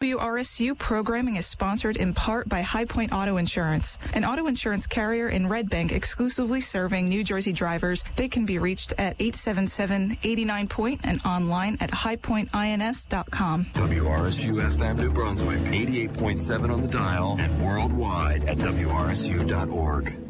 WRSU programming is sponsored in part by High Point Auto Insurance, an auto insurance carrier in Red Bank exclusively serving New Jersey drivers. They can be reached at 877-89 Point and online at highpointins.com. WRSU FM New Brunswick, 88.7 on the dial and worldwide at WRSU.org.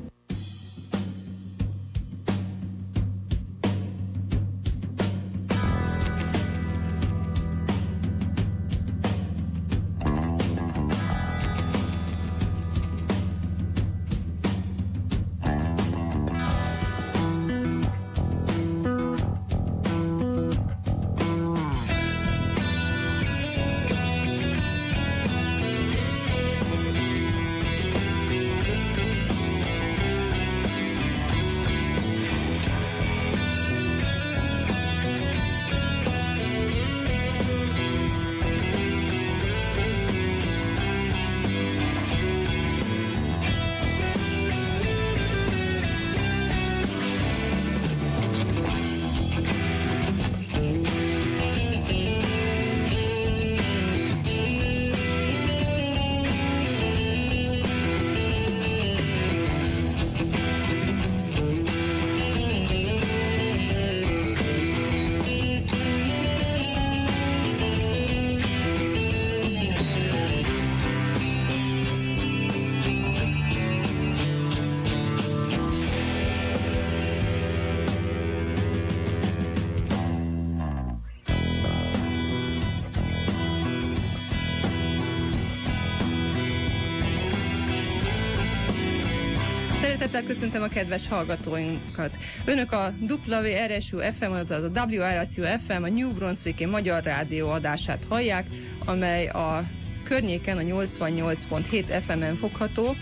Szeretettel köszöntöm a kedves hallgatóinkat. Önök a WRSU FM, azaz a WRSU FM, a New Brunswicki Magyar Rádió adását hallják, amely a környéken a 88.7 FM-en fogható,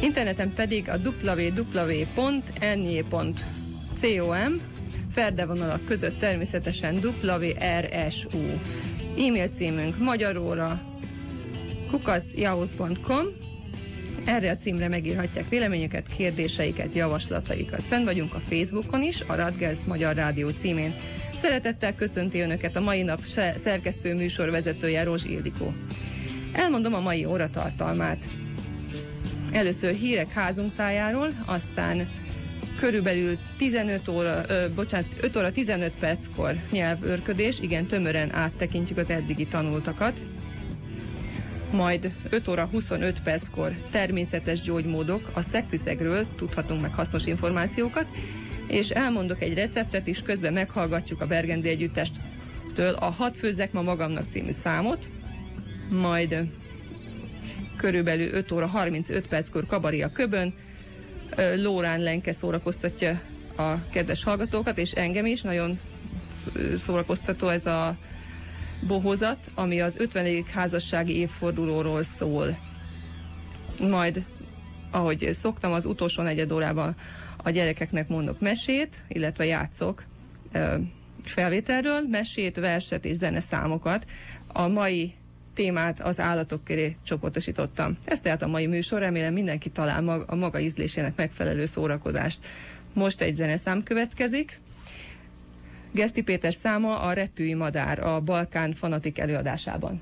interneten pedig a www.ny.com ferdevonalak között természetesen WRSU. E-mail címünk magyaróra kukacjaut.com erre a címre megírhatják véleményüket, kérdéseiket, javaslataikat. Fenn vagyunk a Facebookon is, a Radgers Magyar Rádió címén. Szeretettel köszönti Önöket a mai nap szerkesztő műsorvezetője Rozs Ildikó. Elmondom a mai óra tartalmát. Először hírek házunk tájáról, aztán körülbelül 15 óra, ö, bocsánat, 5 óra 15 perckor nyelvőrködés, igen, tömören áttekintjük az eddigi tanultakat, majd 5 óra 25 perckor természetes gyógymódok, a szegfűszegről tudhatunk meg hasznos információkat, és elmondok egy receptet is, közben meghallgatjuk a Bergendi Együttestől a Hat főzzek ma magamnak című számot, majd körülbelül 5 óra 35 perckor Kabari a Köbön, Lórán Lenke szórakoztatja a kedves hallgatókat, és engem is, nagyon szórakoztató ez a bohozat, ami az 50. házassági évfordulóról szól. Majd, ahogy szoktam, az utolsó negyed órában a gyerekeknek mondok mesét, illetve játszok felvételről, mesét, verset és zeneszámokat. A mai témát az állatok köré csoportosítottam. Ez tehát a mai műsor, remélem mindenki talál a maga ízlésének megfelelő szórakozást. Most egy zeneszám következik. Geszti Péter száma a Repülj Madár a Balkán fanatik előadásában.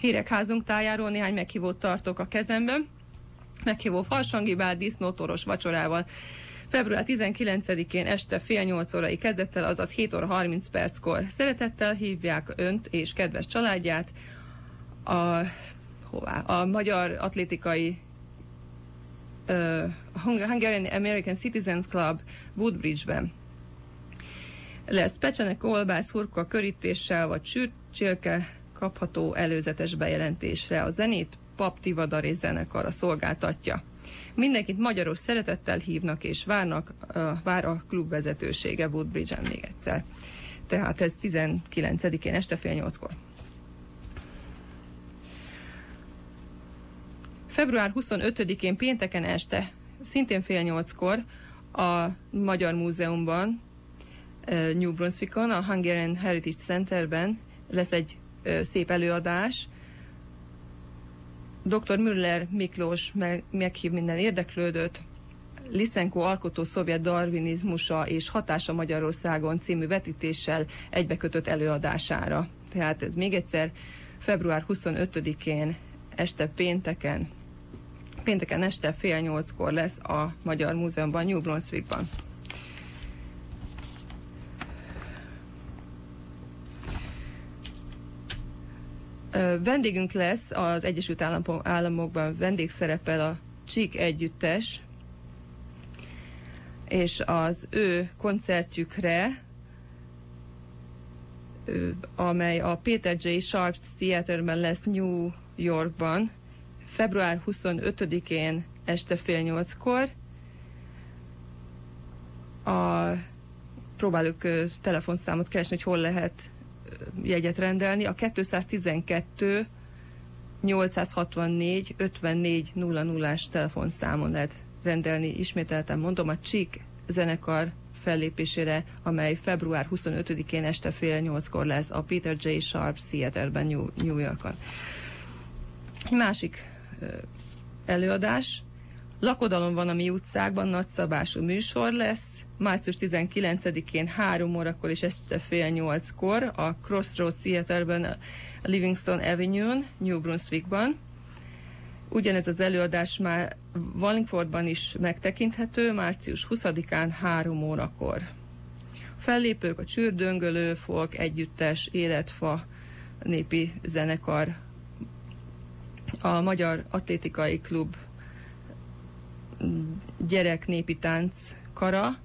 Hírek házunk tájáról néhány meghívót tartok a kezemben. Meghívó farsangibál, disznótoros vacsorával. Február 19-én este fél nyolc órai kezdettel, azaz 7 óra 30 perckor. Szeretettel hívják önt és kedves családját a, hová, a Magyar Atlétikai uh, Hungarian American Citizens Club Woodbridge-ben. Lesz pecsenek, kolbász, hurka, körítéssel vagy sült csirke kapható előzetes bejelentésre. A zenét Pap Tivadar és zenekara szolgáltatja. Mindenkit magyaros szeretettel hívnak és várnak, vár a klub vezetősége Woodbridge-en még egyszer. Tehát ez 19-én este fél nyolckor. Február 25-én pénteken este, szintén fél nyolckor a Magyar Múzeumban, New Brunswickon, a Hungarian Heritage Centerben lesz egy szép előadás. Dr. Müller Miklós meg, meghív minden érdeklődőt, Lisenko alkotó szovjet darwinizmusa és hatása Magyarországon című vetítéssel egybekötött előadására. Tehát ez még egyszer február 25-én este pénteken, pénteken este fél nyolckor lesz a Magyar Múzeumban, New Brunswickban. Vendégünk lesz az Egyesült Államokban vendégszerepel a Csík Együttes, és az ő koncertjükre, amely a Peter J. Sharp Theaterben lesz New Yorkban, február 25-én este fél nyolckor. A, próbáljuk telefonszámot keresni, hogy hol lehet jegyet rendelni. A 212 864 54 00-ás telefonszámon lehet rendelni. Ismételten mondom, a Csík zenekar fellépésére, amely február 25-én este fél nyolckor lesz a Peter J. Sharp Theaterben New, New Yorkon. Egy másik előadás. Lakodalom van a mi utcákban, nagyszabású műsor lesz. Március 19-én 3 órakor és este fél nyolckor a Crossroads Theaterben, a Livingston Avenue-n, New Brunswickban. Ugyanez az előadás már Wallingfordban is megtekinthető, március 20-án 3 órakor. Fellépők a Csürdöngölő, Folk Együttes, Életfa, népi zenekar, a Magyar Atlétikai Klub gyerek népi tánc kara,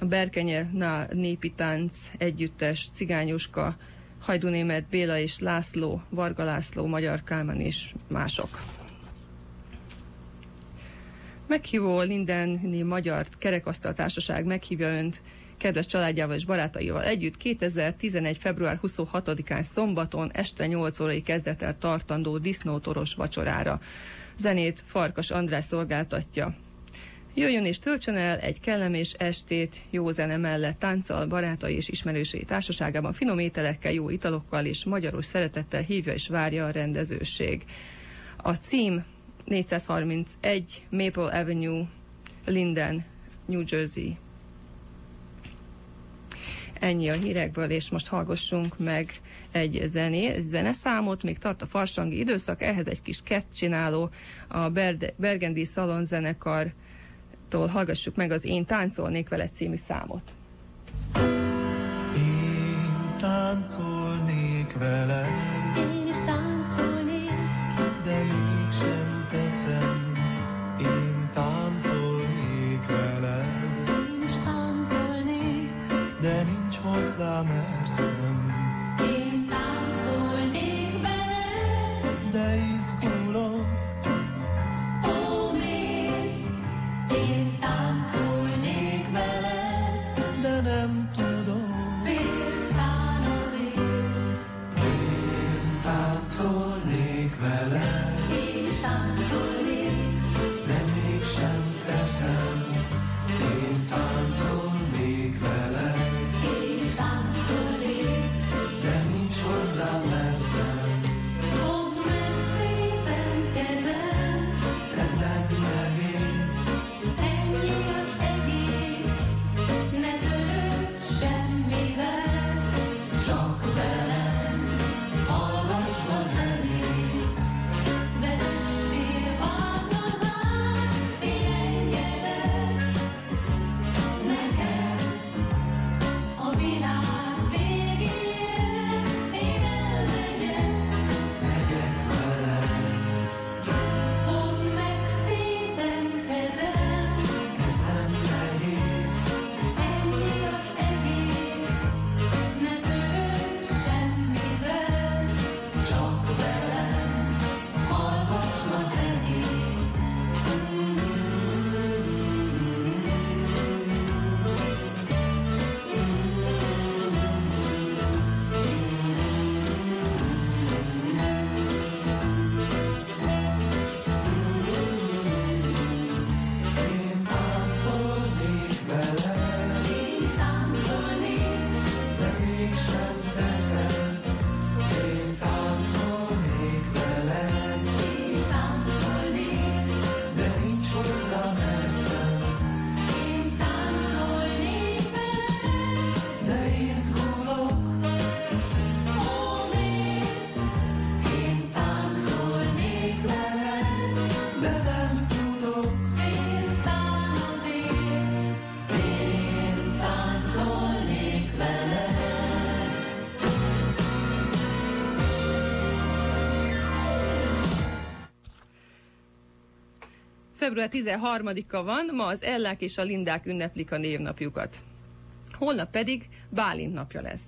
a Berkenye Na népi tánc együttes, Cigányuska, Hajdunémet Béla és László, Varga László, Magyar Kálmán és mások. Meghívó Lindeni Magyar Kerekasztal Társaság meghívja Önt kedves családjával és barátaival együtt 2011. február 26-án szombaton este 8 órai kezdett el tartandó disznótoros vacsorára. Zenét Farkas András szolgáltatja. Jöjjön és töltsön el egy kellemes estét jó zene mellett tánccal, barátai és ismerősei társaságában, finom ételekkel, jó italokkal és magyaros szeretettel hívja és várja a rendezőség. A cím 431 Maple Avenue, Linden, New Jersey. Ennyi a hírekből, és most hallgassunk meg egy zené, zeneszámot, még tart a farsangi időszak, ehhez egy kis kett csináló, a Berde, Bergendi Szalon zenekartól hallgassuk meg az Én táncolnék vele című számot. Én táncolnék vele, Én is táncolnék, de mégsem teszem. Én táncolnék veled, én is táncolnék, de nincs hozzá merszem. Február 13-a van, ma az Ellák és a Lindák ünneplik a névnapjukat. Holnap pedig Bálint napja lesz.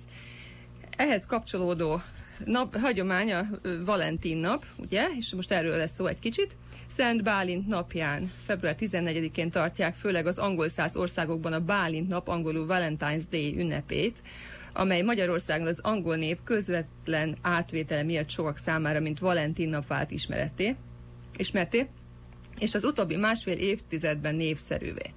Ehhez kapcsolódó nap, hagyomány a ö, Valentin nap, ugye, és most erről lesz szó egy kicsit. Szent Bálint napján, február 14-én tartják főleg az angol száz országokban a Bálint nap, angolul Valentine's Day ünnepét, amely Magyarországon az angol név közvetlen átvétele miatt sokak számára, mint Valentin nap vált ismereté, ismerté, és az utóbbi másfél évtizedben népszerűvé.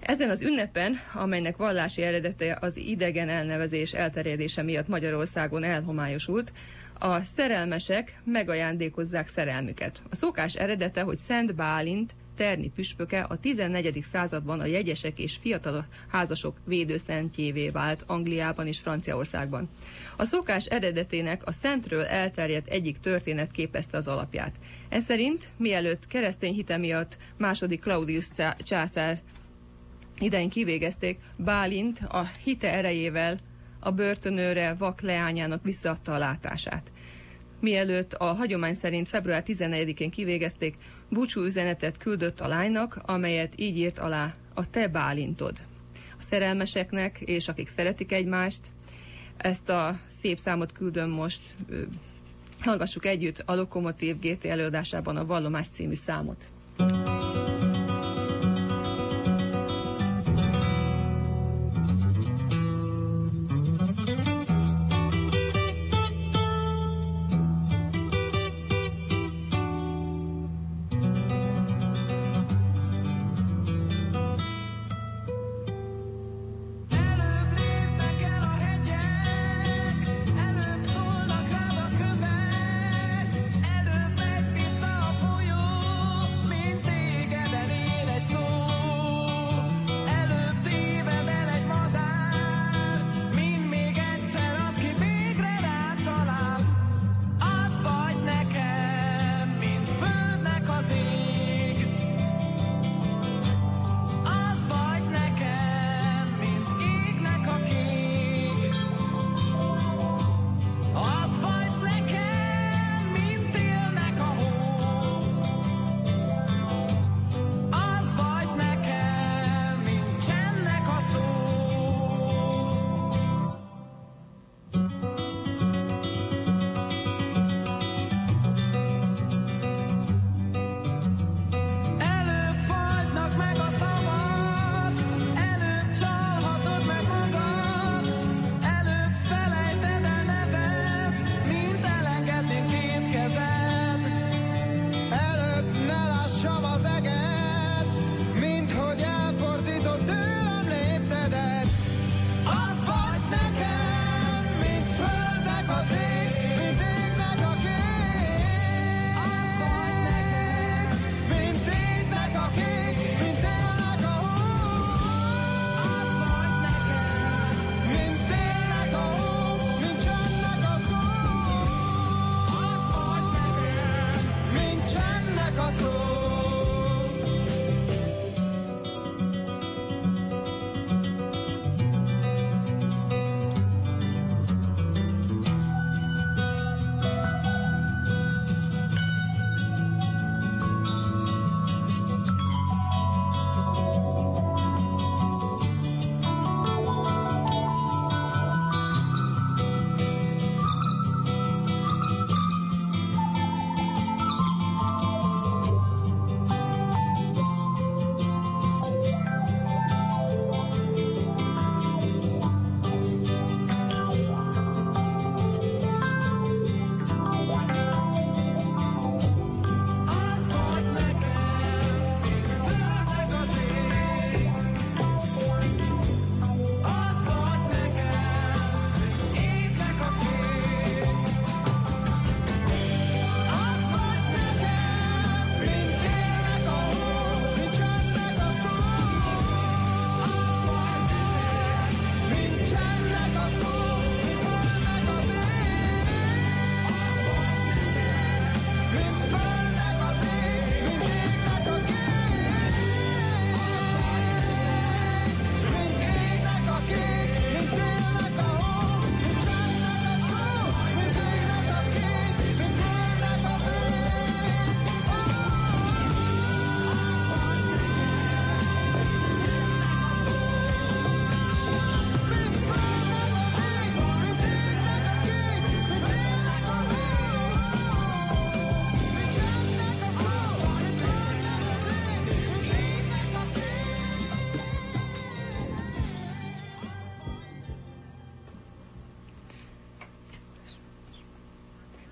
Ezen az ünnepen, amelynek vallási eredete az idegen elnevezés elterjedése miatt Magyarországon elhomályosult, a szerelmesek megajándékozzák szerelmüket. A szokás eredete, hogy Szent Bálint Terni püspöke a 14. században a jegyesek és fiatal házasok védőszentjévé vált Angliában és Franciaországban. A szokás eredetének a szentről elterjedt egyik történet képezte az alapját. Ez szerint, mielőtt keresztény hite miatt második Claudius császár idején kivégezték, Bálint a hite erejével a börtönőre vak leányának visszaadta a látását. Mielőtt a hagyomány szerint február 14-én kivégezték, búcsú üzenetet küldött a lánynak, amelyet így írt alá a te Bálintod. A szerelmeseknek, és akik szeretik egymást, ezt a szép számot küldöm most, hallgassuk együtt a Lokomotív GT előadásában a Vallomás című számot.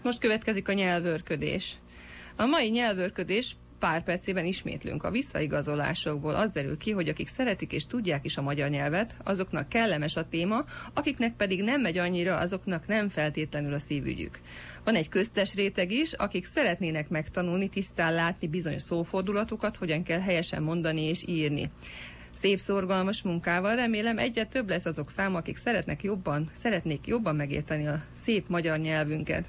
Most következik a nyelvörködés. A mai nyelvörködés pár percében ismétlünk. A visszaigazolásokból az derül ki, hogy akik szeretik és tudják is a magyar nyelvet, azoknak kellemes a téma, akiknek pedig nem megy annyira, azoknak nem feltétlenül a szívügyük. Van egy köztes réteg is, akik szeretnének megtanulni, tisztán látni bizonyos szófordulatokat, hogyan kell helyesen mondani és írni. Szép szorgalmas munkával remélem egyre több lesz azok száma, akik szeretnek jobban, szeretnék jobban megérteni a szép magyar nyelvünket.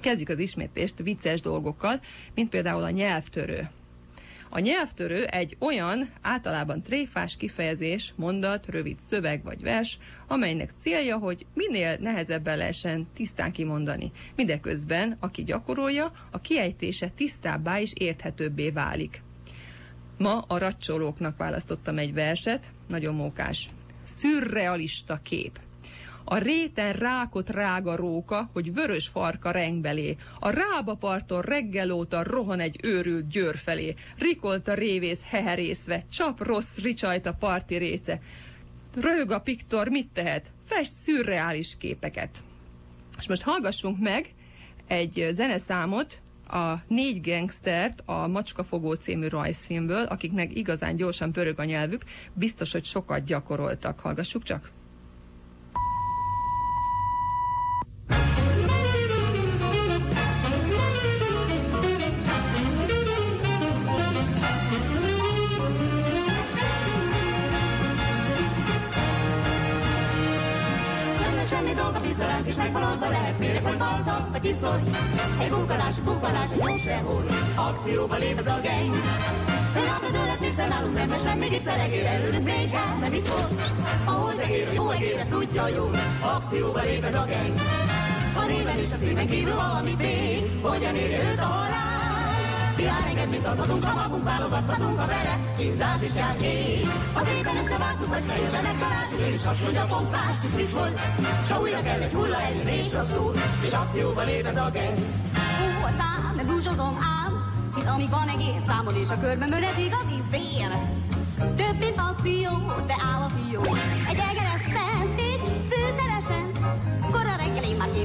Kezdjük az ismétlést vicces dolgokkal, mint például a nyelvtörő. A nyelvtörő egy olyan általában tréfás kifejezés, mondat, rövid szöveg vagy vers, amelynek célja, hogy minél nehezebben lehessen tisztán kimondani. Mindeközben, aki gyakorolja, a kiejtése tisztábbá és érthetőbbé válik. Ma a racsolóknak választottam egy verset, nagyon mókás. Szürrealista kép. A réten rákot rága róka, hogy vörös farka rengbelé. A rába parton reggel óta rohan egy őrült győr felé. Rikolta révész heherészve, csap rossz ricsajt a parti réce. Röhög a piktor, mit tehet? Fest szürreális képeket. És most hallgassunk meg egy zeneszámot, a négy gangstert a Macskafogó című rajzfilmből, akiknek igazán gyorsan pörög a nyelvük, biztos, hogy sokat gyakoroltak. Hallgassuk csak! Meghaladva lehet méreg vagy balta, vagy pisztoly. Egy bukkanás, egy gyors rehol, akcióba lép ez a gang. Felállna tőle, tisztel nálunk rendesen, még szeregél előnünk még el, nem biztos. A holdegér, a jó egér, ezt tudja jól, akcióba lép ez a gang. A néven és a szíven kívül valami fény, hogyan érje őt a halál. Jár enged, mint adhatunk, ha magunk válogathatunk a vele, kínzás és játék. Az éppen összevágtuk, hogy fejezzenek találtuk, és azt mondja a pompás kis volt. S ha újra kell egy hulla, egy és az úr, és akcióba lép ez a gang. Ó, a szám, nem búzsozom ám, hisz amíg van egész számon és a körben menet igazi fél. Több, mint passzió, de áll a fió. Egy egeres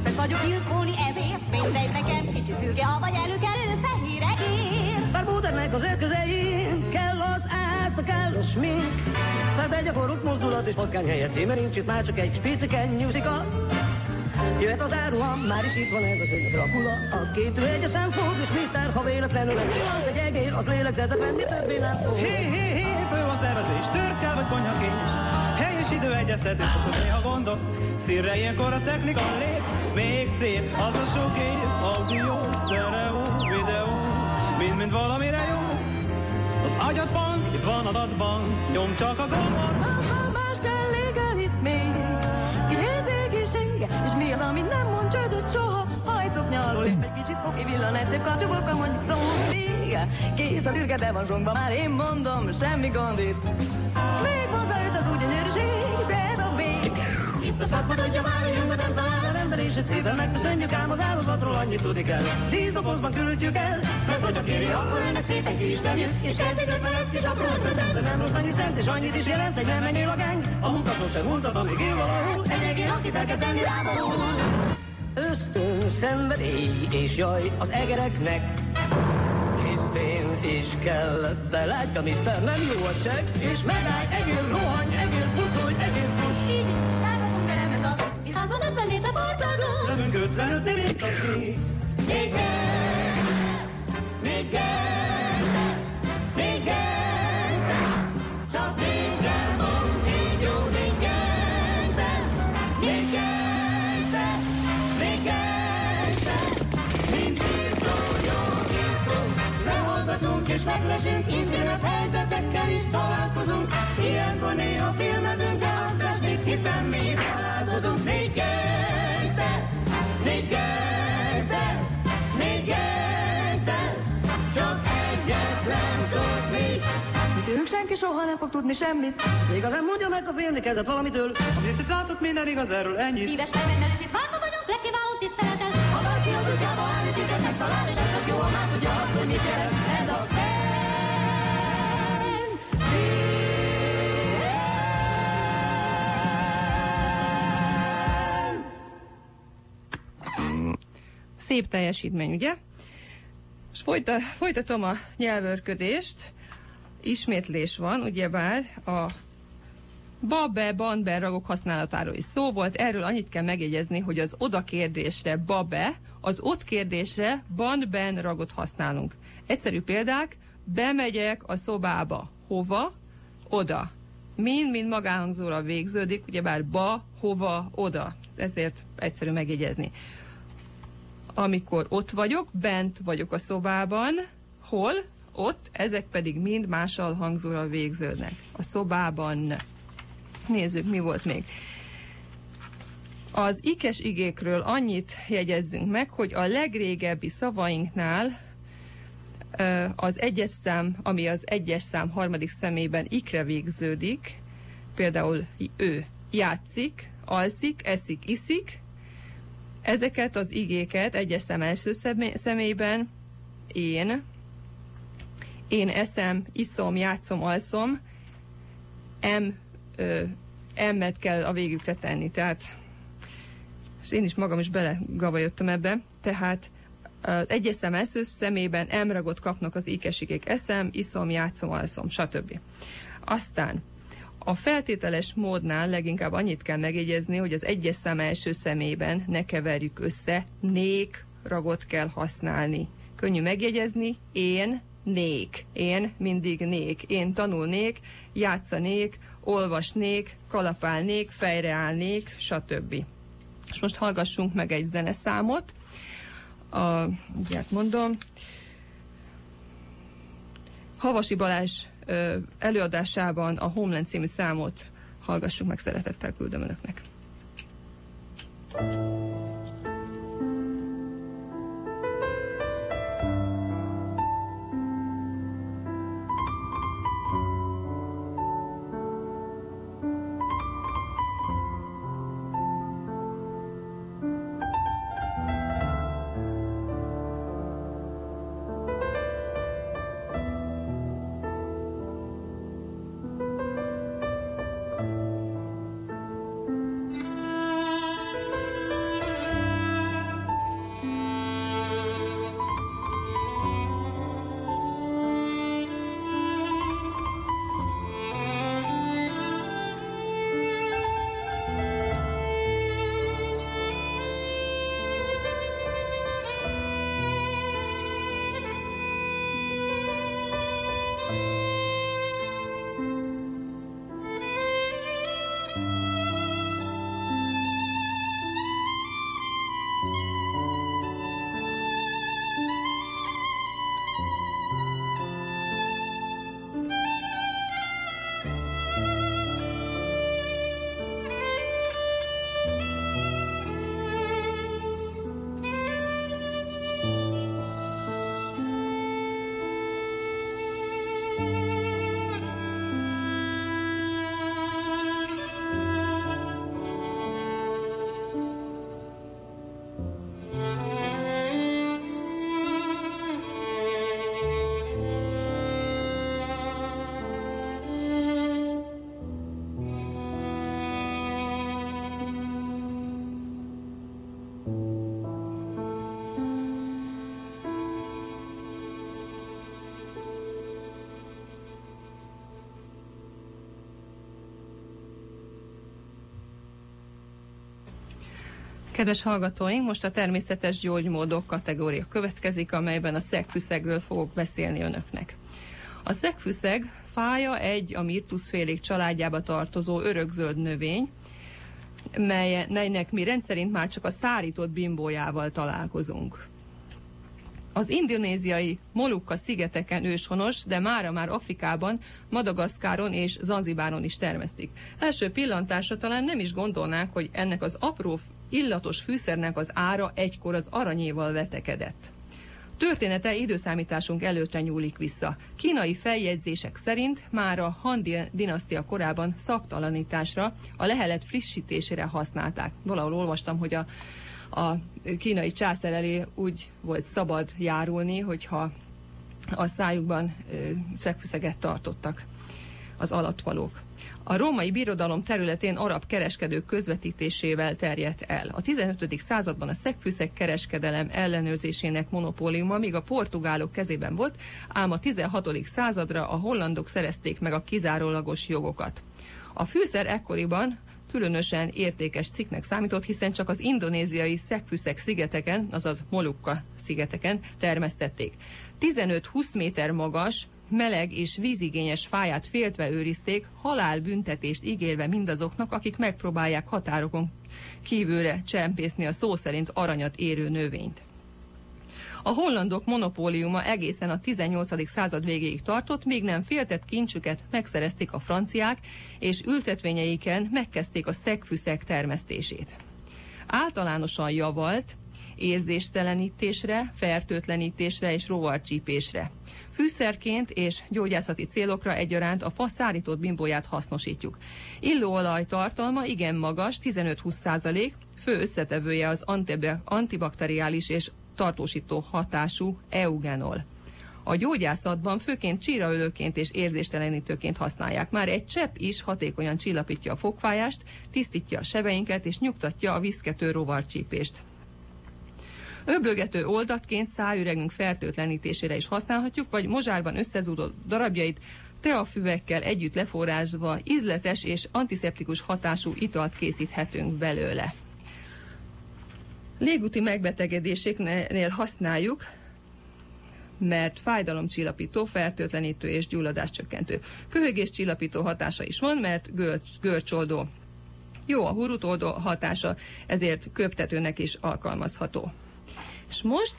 képes vagyok ilkóni, ezért mindegy nekem kicsi szürke, ha vagy előkelő fehér egér. Bár Bódernek az eszközein kell az ász, kell a smink. Mert egy gyakorult mozdulat és patkány helyett, mert nincs itt már csak egy spicike musical. Jöhet az áruham, már is itt van ez a szörnyű Dracula. A két ő egy fog, és Mr. ha véletlenül nem pillant egy egér, az lélegzetet venni többé nem fog. Hé, hé, hé, fő a szervezés, törkel vagy konyhakényes. Helyes idő egyeztetés, okoz néha gondot. Szírre ilyenkor a technika lép, még szép az a sok kép. Audio, stereo, videó, mind-mind valamire jó. Az agyadban, itt van adatban, nyom csak a gombot. Más kell, itt még. Kis érzék és mi az, amit nem mond csődöt soha. Hajtok nyalról, épp egy kicsit foki villan, ettől kapcsolok, mondjuk zombie. Kész a ürge be van zsongva, már én mondom, semmi gond itt. Még hozzájött az úgy Itt a szakma tudja már, hogy nyugat nem talál. A rendelését szépen megköszönjük, ám az áldozatról annyit tudni kell. Tíz dobozban küldjük el, Mert hogyha kéri, akkor önnek szépen ki is nem jön, és kell egy ötvenet kis apró de nem rossz annyi szent, és annyit is jelent, egy nem menő a geng. A munkaszó sem mutat, amíg él valahol. Egy egér, aki fel kell tenni lábahol. Ösztön, szenvedély és jaj az egereknek. Készpénz is kell, de látja, mister, nem jó a csekk. És megállj, egér, rohanj, egér, partról. Lövünk 55 évét a svíz. Még gangster, még gangster, még gangster. Csak régen mond, még jó, gangster, még gangster. Mindig írtó, lehallgatunk és meglesünk, internet helyzetekkel is találkozunk. Ilyenkor néha filmezünk, de azt esik, hiszen mi itt áldozunk. Még gangster, csak egyetlen szót még. Mi tőlünk senki soha nem fog tudni semmit. Még az nem mondja meg a félni kezet valamitől. Amit itt látott, minden igaz erről, ennyit. Szíves megrendelését várva vagyok, legkiválóbb tiszteletet. Ha valaki az útjába áll, és iket megtalál, és csak jó, már tudja azt, hogy mit jelent ez a fenn. Szép teljesítmény, ugye? És folyta, folytatom a nyelvörködést. Ismétlés van, ugyebár a Babe, banbe ragok használatáról is szó volt. Erről annyit kell megjegyezni, hogy az oda kérdésre babe, az ott kérdésre ban-ben ragot használunk. Egyszerű példák, bemegyek a szobába. Hova? Oda. Mind-mind magánhangzóra végződik, ugyebár ba, hova, oda. Ezért egyszerű megjegyezni. Amikor ott vagyok, bent vagyok a szobában, hol? Ott, ezek pedig mind mással hangzóra végződnek. A szobában. Nézzük, mi volt még. Az ikes igékről annyit jegyezzünk meg, hogy a legrégebbi szavainknál az egyes szám, ami az egyes szám harmadik szemében ikre végződik, például ő játszik, alszik, eszik, iszik, ezeket az igéket egyes szám első személy- személyben én, én eszem, iszom, játszom, alszom, em, ö, emmet kell a végükre tenni, tehát és én is magam is belegavajodtam ebbe, tehát az egyes szem első szemében emragot kapnak az ékesigék eszem, iszom, játszom, alszom, stb. Aztán a feltételes módnál leginkább annyit kell megjegyezni, hogy az egyes szám első szemében ne keverjük össze, nék ragot kell használni. Könnyű megjegyezni, én, nék. Én mindig nék. Én tanulnék, játszanék, olvasnék, kalapálnék, fejreállnék, stb. És most hallgassunk meg egy zeneszámot. A, ugye mondom, Havasi Balázs előadásában a Homeland című számot hallgassuk meg, szeretettel küldöm önöknek. Kedves hallgatóink, most a természetes gyógymódok kategória következik, amelyben a szegfűszegről fogok beszélni önöknek. A szegfűszeg fája egy a mirtuszfélék családjába tartozó örökzöld növény, mely, melynek mi rendszerint már csak a szárított bimbójával találkozunk. Az indonéziai Molukka szigeteken őshonos, de mára már Afrikában, Madagaszkáron és Zanzibáron is termesztik. Első pillantásra talán nem is gondolnánk, hogy ennek az apró illatos fűszernek az ára egykor az aranyéval vetekedett. Története időszámításunk előttre nyúlik vissza. Kínai feljegyzések szerint már a Han dinasztia korában szaktalanításra, a lehelet frissítésére használták. Valahol olvastam, hogy a, a kínai császár elé úgy volt szabad járulni, hogyha a szájukban szegfűszeget tartottak. az alattvalók. A római birodalom területén arab kereskedők közvetítésével terjedt el. A 15. században a szegfűszeg kereskedelem ellenőrzésének monopóliuma még a portugálok kezében volt, ám a 16. századra a hollandok szerezték meg a kizárólagos jogokat. A fűszer ekkoriban különösen értékes cikknek számított, hiszen csak az indonéziai szegfűszeg szigeteken, azaz Molukka szigeteken termesztették. 15-20 méter magas, meleg és vízigényes fáját féltve őrizték, halálbüntetést ígérve mindazoknak, akik megpróbálják határokon kívülre csempészni a szó szerint aranyat érő növényt. A hollandok monopóliuma egészen a 18. század végéig tartott, még nem féltett kincsüket megszerezték a franciák, és ültetvényeiken megkezdték a szegfűszeg termesztését. Általánosan javalt, érzéstelenítésre, fertőtlenítésre és rovarcsípésre. Fűszerként és gyógyászati célokra egyaránt a fa szárított bimbóját hasznosítjuk. Illóolaj tartalma igen magas, 15-20 százalék, fő összetevője az antibakteriális és tartósító hatású eugenol. A gyógyászatban főként csíraölőként és érzéstelenítőként használják. Már egy csepp is hatékonyan csillapítja a fogfájást, tisztítja a sebeinket és nyugtatja a viszkető rovarcsípést. Öblögető oldatként szájüregünk fertőtlenítésére is használhatjuk, vagy mozsárban összezúdott darabjait teafüvekkel együtt leforrázva ízletes és antiszeptikus hatású italt készíthetünk belőle. Légúti megbetegedéseknél használjuk, mert fájdalomcsillapító, fertőtlenítő és gyulladáscsökkentő. Köhögés csillapító hatása is van, mert görcs, görcsoldó. Jó a hurutoldó hatása, ezért köptetőnek is alkalmazható. És most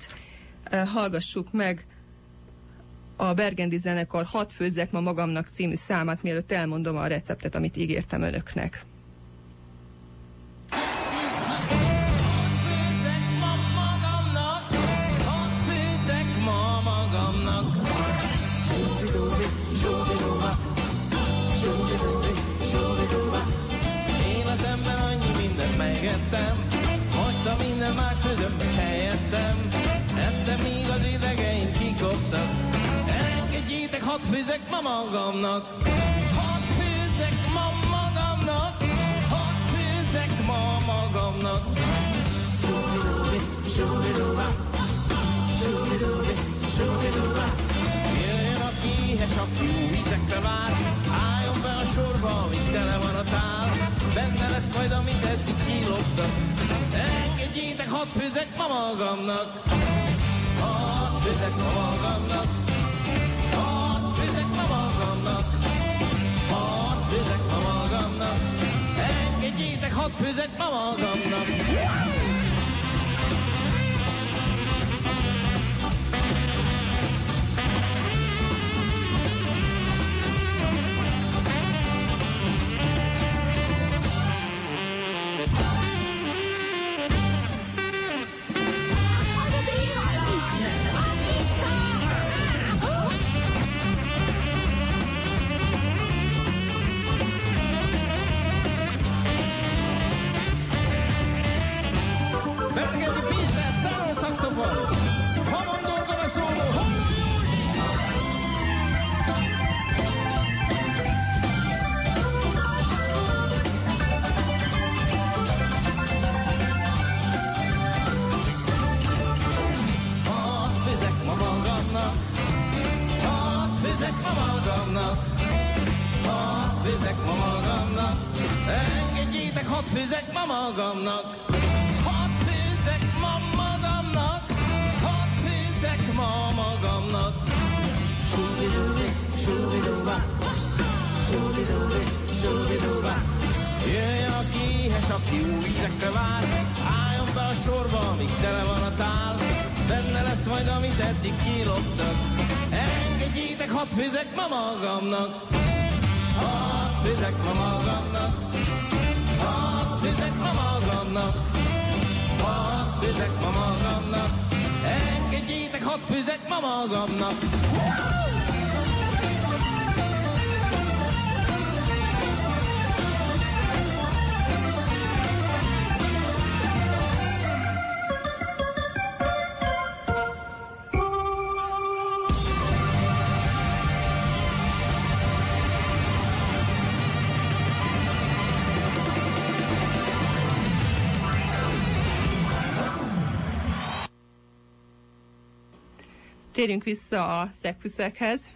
uh, hallgassuk meg a Bergendi zenekar Hat főzzek ma magamnak című számát, mielőtt elmondom a receptet, amit ígértem önöknek. Főzek ma magamnak. Hadd főzek ma magamnak. Hadd főzek ma magamnak. Shubidubi, shubiduba. Shubidubi, shubiduba. Jöjjön a kihes, aki jó ízekre vár. Álljon be a sorba, amíg tele van a tál. Benne lesz majd, amit eddig kiloptak. Engedjétek, hadd főzek ma magamnak. Hadd főzek ma magamnak. Engedjétek, hadd főzek ma magamnak. Térjünk vissza a szegfűszekhez.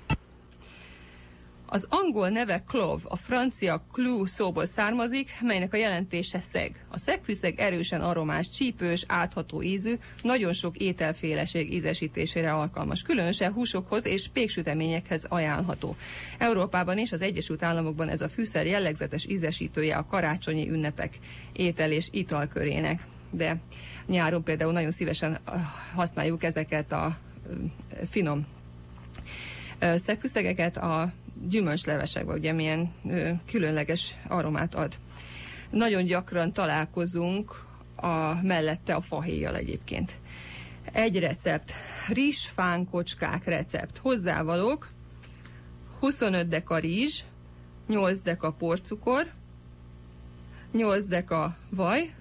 Az angol neve clove, a francia clou szóból származik, melynek a jelentése szeg. A szegfűszeg erősen aromás, csípős, átható ízű, nagyon sok ételféleség ízesítésére alkalmas. Különösen húsokhoz és péksüteményekhez ajánlható. Európában és az Egyesült Államokban ez a fűszer jellegzetes ízesítője a karácsonyi ünnepek étel és italkörének. De nyáron például nagyon szívesen ah, használjuk ezeket a finom szegfűszegeket a gyümölcslevesekbe, ugye milyen különleges aromát ad. Nagyon gyakran találkozunk a mellette a fahéjjal egyébként. Egy recept, rizs fánkocskák recept. Hozzávalók 25 deka rizs, 8 deka porcukor, 8 deka vaj,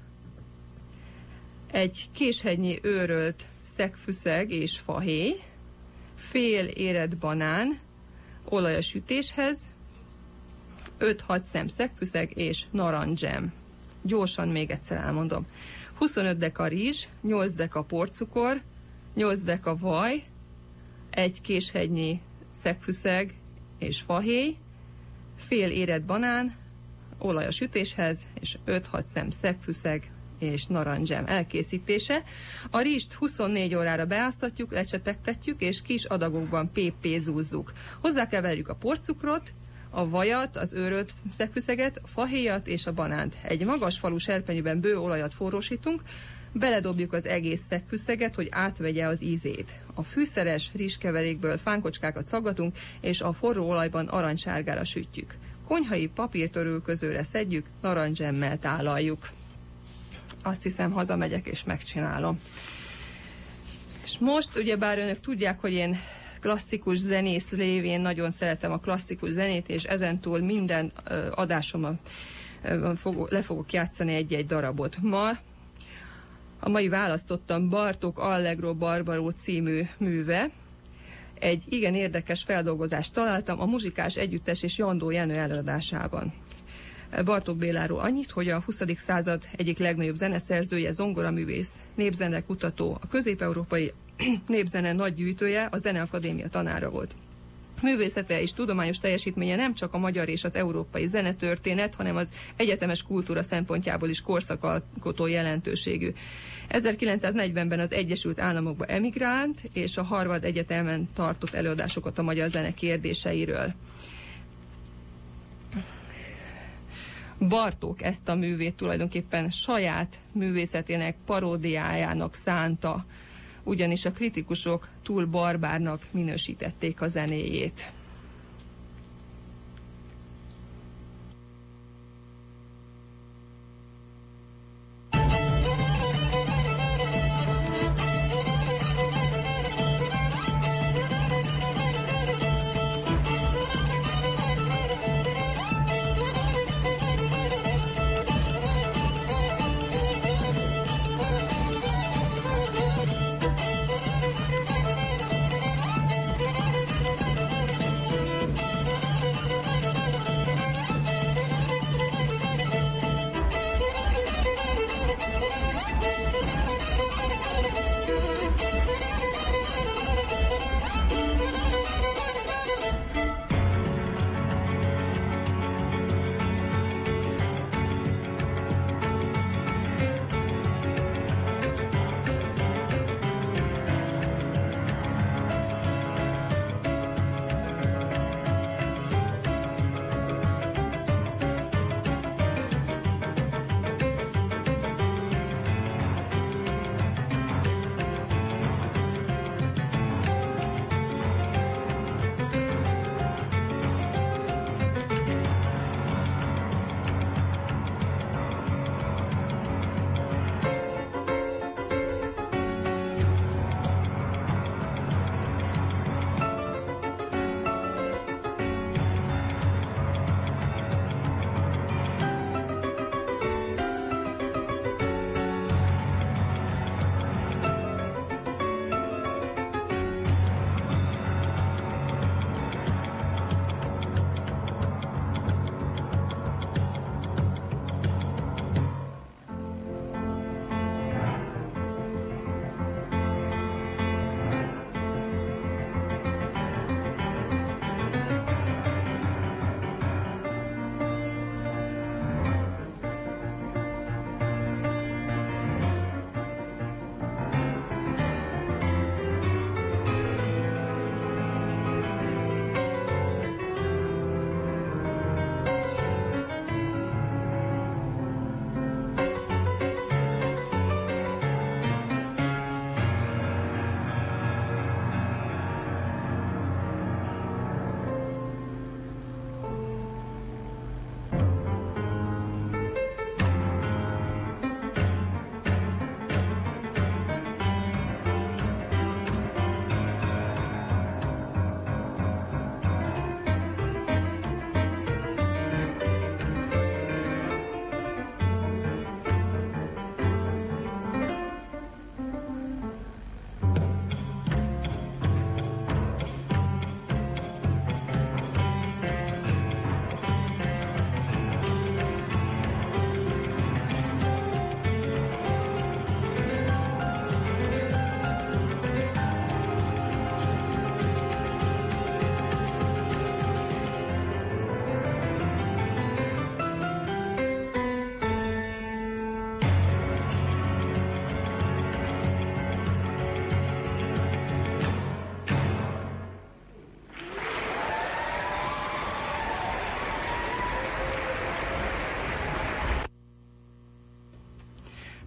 egy késhegynyi őrölt szegfűszeg és fahéj, fél érett banán, olaj sütéshez, 5-6 szem szegfűszeg és narancsem. Gyorsan még egyszer elmondom. 25 deka rizs, 8 deka porcukor, 8 deka vaj, egy késhegynyi szegfűszeg és fahéj, fél érett banán, olaj a sütéshez, és 5-6 szem szegfűszeg és narancsem elkészítése. A rizst 24 órára beáztatjuk, lecsepegtetjük, és kis adagokban péppézúzzuk. Hozzákeverjük a porcukrot, a vajat, az őrölt szegfűszeget, a fahéjat és a banánt. Egy magas falú serpenyőben bő olajat forrósítunk, beledobjuk az egész szegfűszeget, hogy átvegye az ízét. A fűszeres rizskeverékből fánkocskákat szaggatunk, és a forró olajban aranysárgára sütjük. Konyhai papírtörülközőre szedjük, narancsemmel tálaljuk. Azt hiszem, hazamegyek és megcsinálom. És most, ugyebár önök tudják, hogy én klasszikus zenész lévén nagyon szeretem a klasszikus zenét, és ezentúl minden adásomon le fogok játszani egy-egy darabot. Ma a mai választottam Bartók Allegro Barbaro című műve. Egy igen érdekes feldolgozást találtam a muzsikás együttes és Jandó Jenő előadásában. Bartók Béláról annyit, hogy a 20. század egyik legnagyobb zeneszerzője, zongoraművész, népzene kutató, a közép-európai népzene nagy gyűjtője, a Zeneakadémia tanára volt. Művészete és tudományos teljesítménye nem csak a magyar és az európai zenetörténet, hanem az egyetemes kultúra szempontjából is korszakalkotó jelentőségű. 1940-ben az Egyesült Államokba emigrált, és a Harvard Egyetemen tartott előadásokat a magyar zene kérdéseiről. Bartók ezt a művét tulajdonképpen saját művészetének paródiájának szánta, ugyanis a kritikusok túl barbárnak minősítették a zenéjét.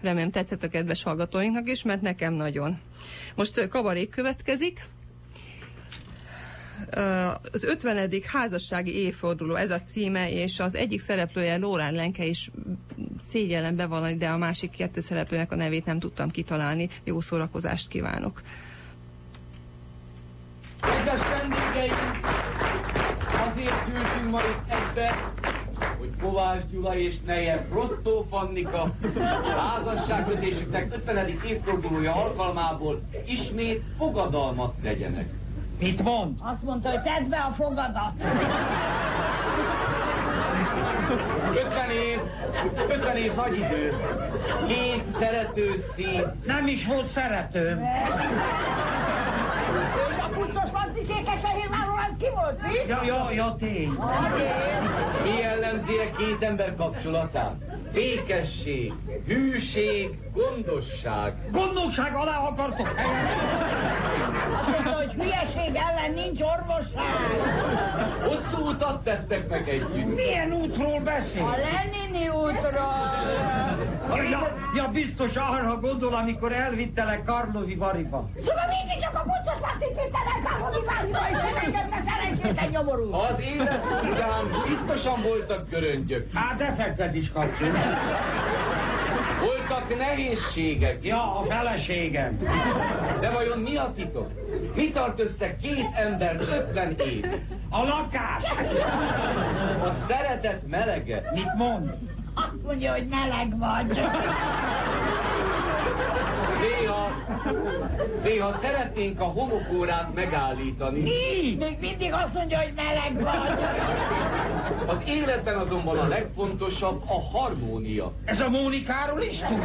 Remélem tetszett a kedves hallgatóinknak is, mert nekem nagyon. Most kabarék következik. Az 50. házassági évforduló, ez a címe, és az egyik szereplője Lórán Lenke is szégyellem bevallani, de a másik kettő szereplőnek a nevét nem tudtam kitalálni. Jó szórakozást kívánok! Kedves vendégeim, azért gyűltünk ma itt ebbe, hogy Kovács Gyula és neje Rostó Fannika házasságkötésüknek 50. évfordulója alkalmából ismét fogadalmat tegyenek. Mit mond? Azt mondta, hogy tedd be a fogadat. 50 év, 50 év nagy idő. Két szerető szín. Nem is volt szeretőm. És a puccos Manci Székesfehér már rólad ki volt, mi? Ja, ja, ja, tény. Mi jellemzi a két ember kapcsolatát? Békesség, hűség, gondosság. Gondosság alá akartok Azt mondta, hogy hülyeség ellen nincs orvosság. Hosszú utat tettek meg együtt. Milyen útról beszél? A Lenini útról. Ja, ja, biztos arra gondol, amikor elvittelek Karlovi Variba. Szóval mégiscsak a puccos Manci vittelek a homiváziba, és nem engedte szerencsétlen nyomorú. Az élet után biztosan voltak göröngyök. Hát defektet is kapcsolat. Voltak nehézségek. Ja, a feleségem. De vajon mi a titok? Mi tart össze két embert 50 év? A lakás. A szeretet melege. Mit mond? Azt mondja, hogy meleg vagy. Néha, néha szeretnénk a homokórát megállítani. Mi? Még mindig azt mondja, hogy meleg vagy. Az életben azonban a legfontosabb a harmónia. Ez a Mónikáról is tud?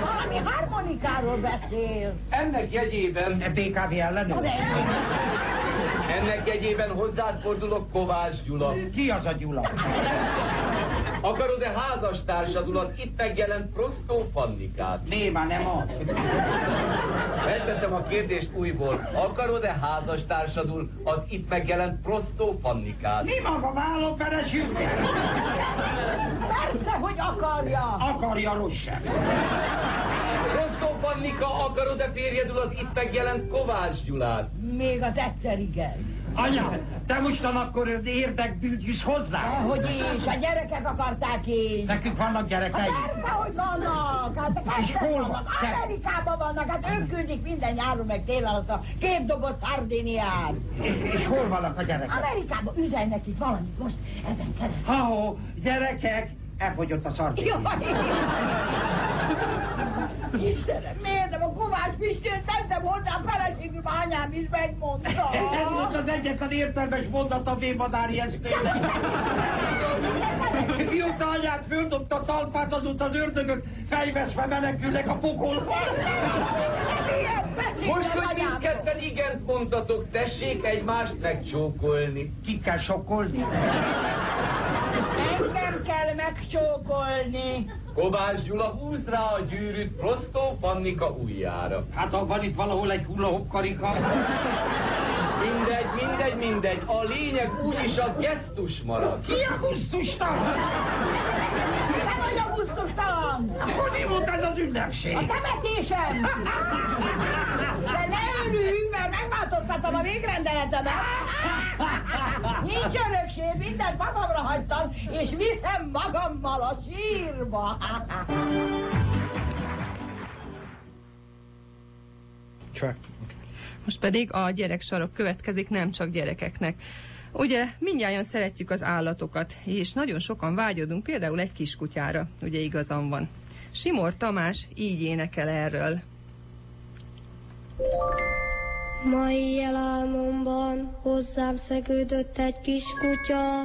Valami harmonikáról beszél. Ennek jegyében, E BKV ellenő? De ennek jegyében hozzád fordulok Kovács Gyula. Ki az a Gyula? Akarod-e házastársadul az itt megjelent Prostó Fannikát? Néma, nem az. Felteszem a kérdést újból. Akarod-e házastársadul az itt megjelent Prostó Fannikát? Mi maga vállom feleségem? persze, hogy akarja. Akarja rossz sem. Prostó Fannika, akarod-e férjedül az itt megjelent Kovács Gyulát? Még az egyszer igen. Anya, te mostan akkor érdekbűgyűsz hozzá? Hogy is, a gyerekek akarták így. Nekünk vannak Hát gyerekeink. persze, hogy vannak. Hát És hol vannak. van? Amerikában vannak. Hát ők küldik minden nyáron meg télen azt a két doboz szardiniát. És, hol vannak a gyerekek? Amerikában üzen nekik valamit most ezen keresztül. Ha-ho, gyerekek, elfogyott a szardin. Istenem, miért Kovács Pistőt tettem hozzá, a feleségül anyám is megmondta. Ez volt az egyetlen értelmes mondat a Vémadári esztén. Mióta anyát földobta a talpát, azóta az ördögök fejveszve menekülnek a pokolba. Most, hogy mindketten igent mondtatok, tessék egymást megcsókolni. Ki kell sokkolni? Engem kell megcsókolni. Kovács Gyula húz rá a gyűrűt Prostó Fannika ujjára. Hát ha van itt valahol egy hullahop karika. Mindegy, mindegy, mindegy. A lényeg úgyis a gesztus marad. Ki a gusztustalan? Akkor mi volt ez az ünnepség? A temetésem! De ne örülj, mert megváltoztattam a végrendeletemet! Nincs örökség, mindent magamra hagytam, és viszem magammal a sírba! Csak. Most pedig a gyereksarok következik nem csak gyerekeknek. Ugye mindjárt szeretjük az állatokat, és nagyon sokan vágyodunk például egy kiskutyára, ugye igazam van. Simor Tamás így énekel erről. Mai álmomban hozzám szegődött egy kis kutya,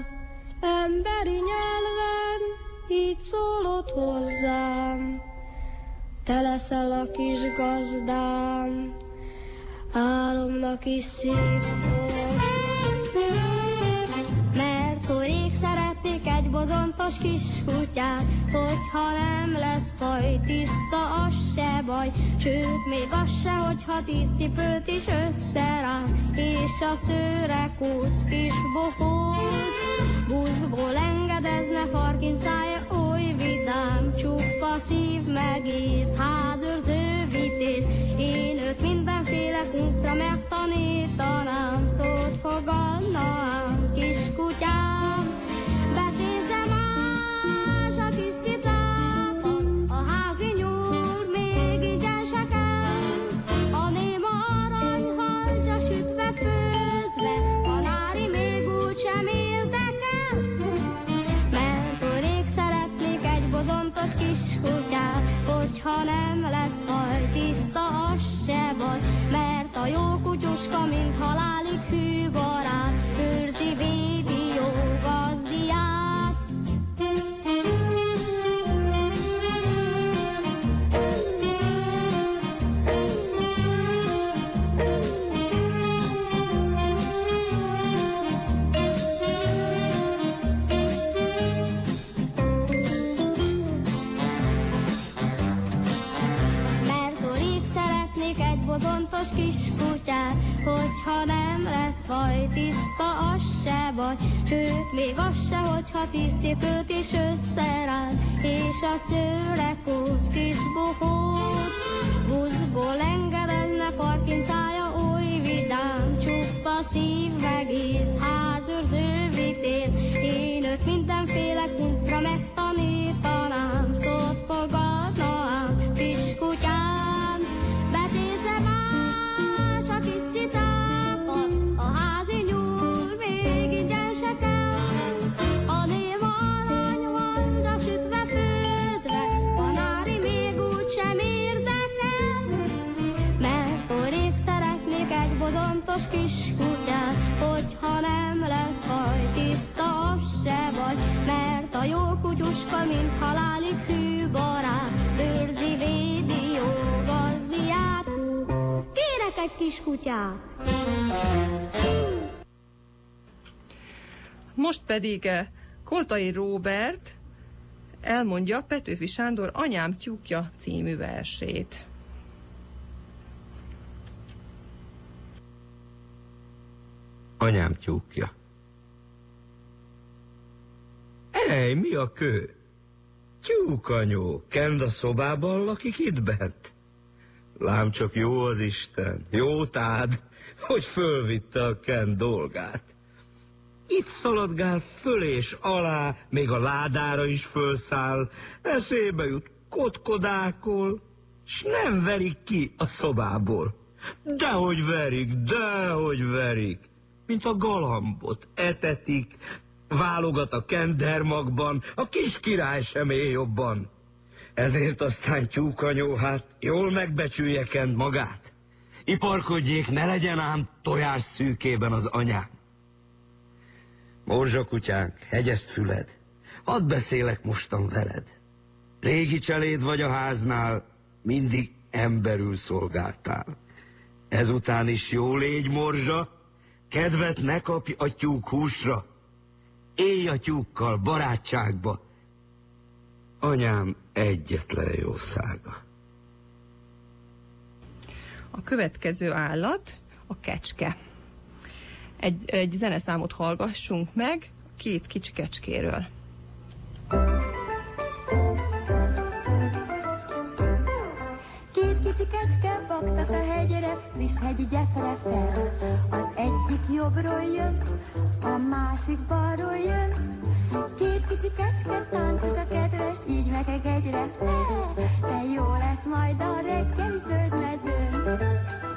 emberi nyelven így szólott hozzám. Te leszel a kis gazdám, álomnak is szívból. Mert bozontos kis kutyát, hogyha nem lesz faj, tiszta, az se baj, sőt, még az se, hogyha tíz cipőt is összerát, és a szőre kóc kis bohót, buszból engedezne, harkincája oly vidám, csupa szív, mert egész házőrző vitéz. Én őt mindenféle kunctra megtanítanám, szót fogadnám, kiskutyám. Becézze hogyha nem lesz faj tiszta, az se baj. Mert a jó kutyuska, mint halálig hű barát, őrzi, védi kutyát, hogyha nem lesz faj tiszta, az se baj. Sőt, még az se, hogyha tíz cipőt is összeránt, és a szőre kút kis bohót. Buzgol engedezne parkincája oly vidám, csupa szív megész, házőrző vitéz. Én őt mindenféle kunctra megtanítanám, szót fogadnám, kutyát! Most pedig eh, Koltai Róbert elmondja Petőfi Sándor Anyám tyúkja című versét. Anyám tyúkja. Ej, mi a kő? Tyúkanyó, kend a szobában lakik itt bent? Lám csak jó az Isten, jó tád, hogy fölvitte a kend dolgát. Itt szaladgál föl és alá, még a ládára is fölszáll, eszébe jut, kotkodákol, s nem verik ki a szobából. Dehogy verik, dehogy verik, mint a galambot etetik, válogat a kendermagban, a kis király sem él jobban. Ezért aztán tyúkanyó, hát jól megbecsülje kend magát. Iparkodjék, ne legyen ám tojás szűkében az anyám. Morzsakutyánk, hegyezt füled, hadd beszélek mostan veled. Régi cseléd vagy a háznál, mindig emberül szolgáltál. Ezután is jó légy, morzsa, kedvet ne kapj a tyúk húsra. Élj a tyúkkal barátságba. Anyám egyetlen jószága. A következő állat a kecske. Egy, egy zeneszámot hallgassunk meg két kicsi kecskéről. Két kicsi kecske baktat a hegyre, friss hegyi gyepre fel. Az egyik jobbról jön, a másik balról jön. Két kicsi kecske táncos a kedves, mekeg egyre fel. De jó lesz majd a reggeli zöld mezőn.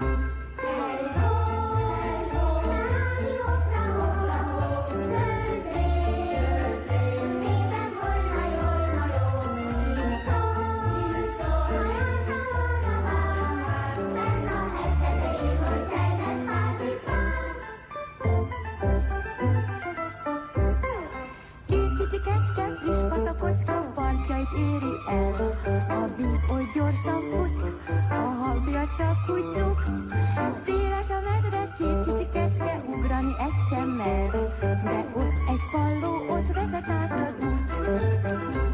Kecske, friss patakocska partjait éri el. A víz oly gyorsan fut, a halbja csak úgy. Széles a medre, két kicsi kecske, ugrani egy sem mer. De ott egy palló, ott vezet át az út.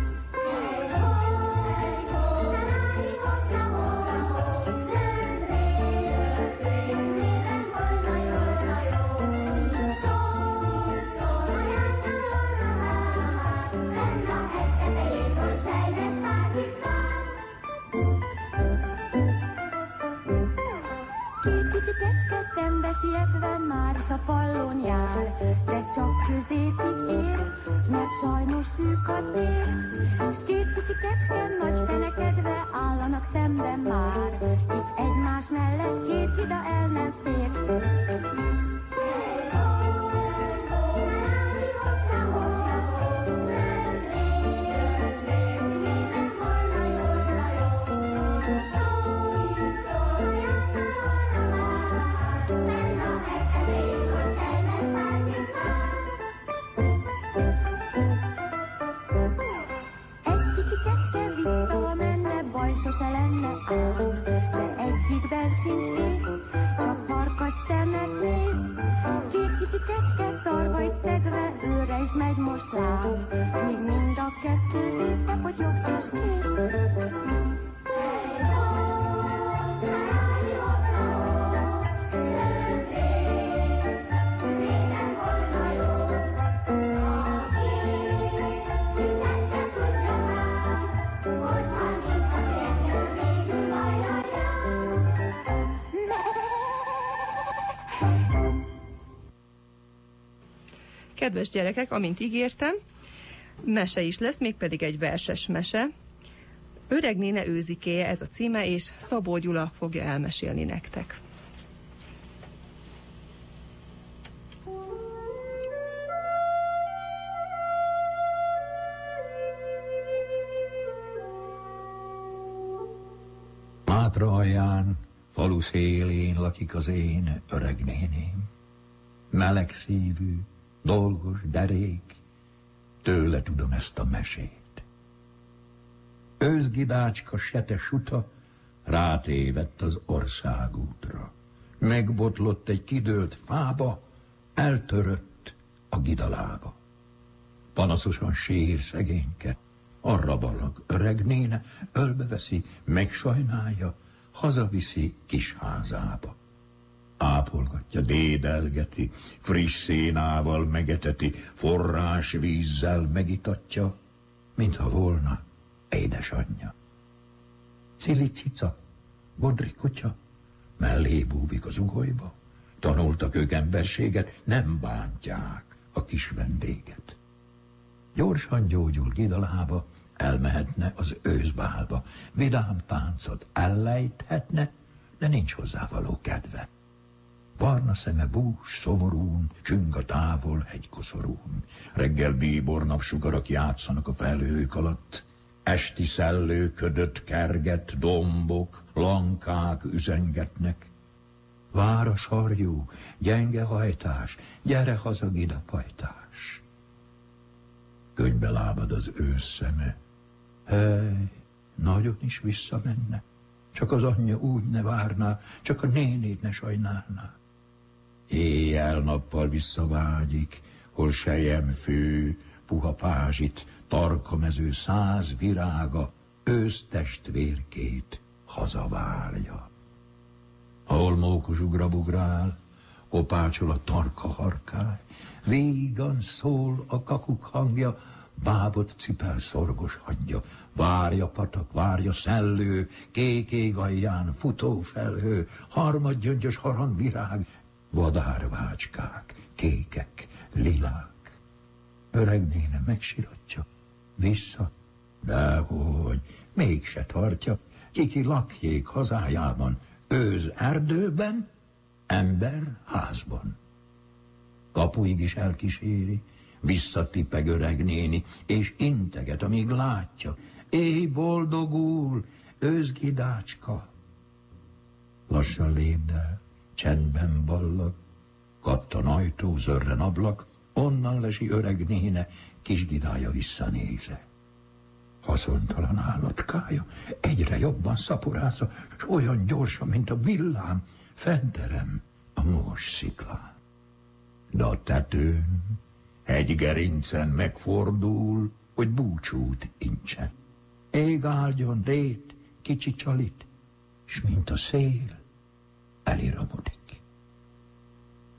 Sietve már is a pallon jár, de csak közétig ér, mert sajnos szűk a tér. S két kicsi kecske nagy fenekedve állanak szemben már, itt egymás mellett két vida el nem fér. Is megy most láb, míg mind a Kedves gyerekek, amint ígértem, mese is lesz, mégpedig egy verses mese. Öreg néne őzikéje ez a címe, és Szabó Gyula fogja elmesélni nektek. Mátra alján, falu szélén lakik az én öreg néném. Meleg szívű, dolgos, derék, tőle tudom ezt a mesét. Őzgidácska sete suta rátévedt az országútra. Megbotlott egy kidőlt fába, eltörött a gidalába. Panaszosan sír szegényke, arra ballag öreg néne, ölbeveszi, megsajnálja, hazaviszi kis házába. Ápolgatja, dédelgeti, friss szénával megeteti, forrás vízzel megitatja, mintha volna édesanyja. Cili cica, bodri kutya, mellé búbik az ugolyba, tanultak ők emberséget, nem bántják a kis vendéget. Gyorsan gyógyul gidalába, elmehetne az őszbálba, vidám táncot ellejthetne, de nincs hozzá való kedve. Barna szeme bús, szomorún, csüng a távol hegykoszorún. Reggel bíbor napsugarak játszanak a felhők alatt. Esti szellő ködött kerget, dombok, lankák üzengetnek. Vár a sarjú, gyenge hajtás, gyere haza gida pajtás. Könybe lábad az ősz szeme. Hely, nagyon is visszamenne. Csak az anyja úgy ne várná, csak a nénét ne sajnálná. Éjjel-nappal visszavágyik, hol sejem fő, puha pázsit, tarka mező száz virága, ősztestvérkét hazavárja. Ahol mókos ugrabugrál, kopácsol a tarka harkály, vígan szól a kakuk hangja, bábot cipel szorgos hagyja, várja patak, várja szellő, kék ég alján futó felhő, harmad gyöngyös harang virág, vadárvácskák, kékek, lilák. Öreg néne megsiratja, vissza, dehogy, mégse tartja, kiki lakjék hazájában, őz erdőben, ember házban. Kapuig is elkíséri, visszatipeg öreg néni, és integet, amíg látja. Éj boldogul, őzgidácska. Lassan lépdel, csendben ballag, kattan ajtó, zörren ablak, onnan lesi öreg néne, kis gidája visszanéze. Haszontalan állatkája, egyre jobban szaporásza, s olyan gyorsan, mint a villám, fenterem a mós sziklán. De a tetőn, egy gerincen megfordul, hogy búcsút incsen. Ég áldjon rét, kicsi csalit, s mint a szél, eliramodik.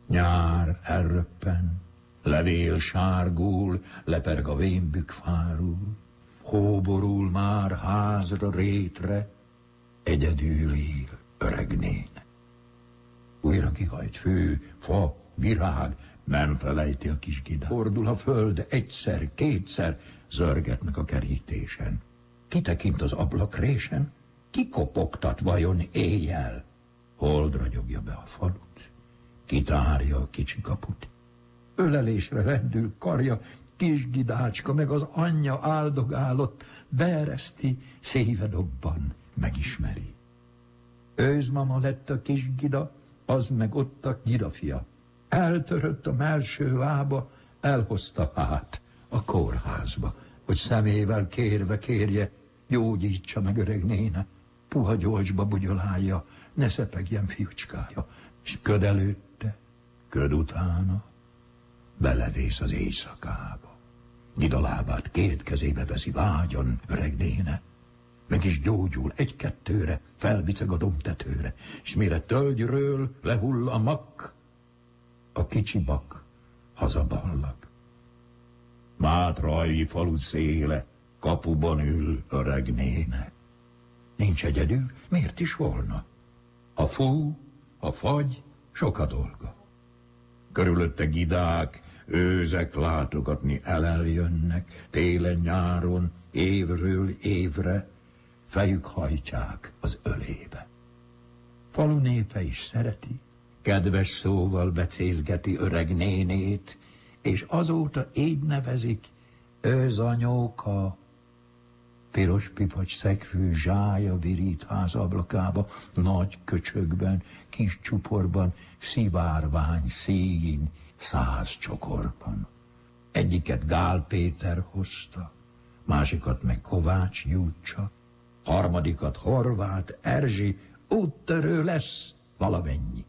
Nyár elröppen, levél sárgul, leperg a vénbük fárul, hóborul már házra, rétre, egyedül él öreg néne. Újra kihajt fő, fa, virág, nem felejti a kis gida. Fordul a föld, egyszer, kétszer, zörgetnek a kerítésen. Kitekint az ablakrésen, kikopogtat vajon éjjel. Hold ragyogja be a falut, kitárja a kicsi kaput. Ölelésre rendül karja, kis gidácska, meg az anyja áldogálott, beereszti, szíve dobban, megismeri. Őzmama lett a kis gida, az meg ott a gidafia. Eltörött a melső lába, elhozta hát a kórházba, hogy szemével kérve kérje, gyógyítsa meg öreg néne, puha gyolcsba bugyolálja, ne szepegjen fiúcskája, és köd előtte, köd utána, belevész az éjszakába. Gida lábát két kezébe veszi vágyan öreg néne, meg is gyógyul egy-kettőre, felbiceg a domtetőre, és mire tölgyről lehull a mak, a kicsi bak hazaballag. Mátralji falu széle, kapuban ül öreg néne. Nincs egyedül, miért is volna? A fú, a fagy, sok a dolga. Körülötte gidák, őzek látogatni eleljönnek, télen-nyáron, évről évre, fejük hajtják az ölébe. Falu népe is szereti, kedves szóval becézgeti öreg nénét, és azóta így nevezik, őzanyóka. Piros pipacs szegfű zsája virít ház ablakába, nagy köcsögben, kis csuporban, szivárvány szíjin, száz csokorban. Egyiket Gál Péter hozta, másikat meg Kovács Júcsa, harmadikat Horvát Erzsi, úttörő lesz valamennyi.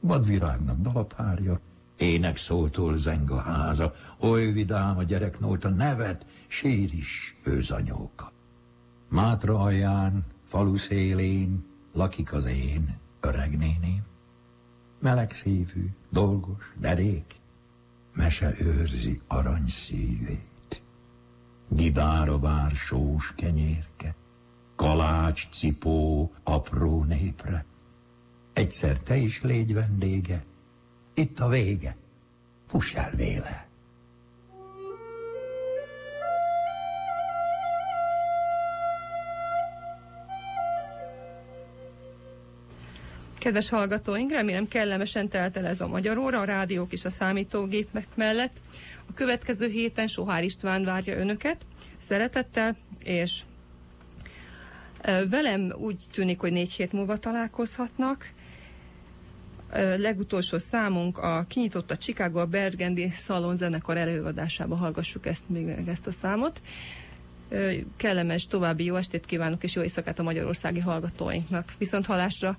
Vadvirágnak dalapárja, ének szótól zeng a háza, oly vidám a gyereknóta nevet, sír is őzanyóka. Mátra alján, falu szélén, lakik az én öreg néném. Meleg szívű, dolgos, derék, mese őrzi arany szívét. Gidára vár sós kenyérke, kalács, cipó, apró népre. Egyszer te is légy vendége, itt a vége, fuss el véle. Kedves hallgatóink, remélem kellemesen telt el ez a magyar óra, a rádiók és a számítógépek mellett. A következő héten Sohár István várja önöket szeretettel, és velem úgy tűnik, hogy négy hét múlva találkozhatnak. Legutolsó számunk a kinyitott a Chicago a Bergendi Szalon zenekar előadásába hallgassuk ezt, még ezt a számot. Kellemes további jó estét kívánok, és jó éjszakát a magyarországi hallgatóinknak. Viszont halásra!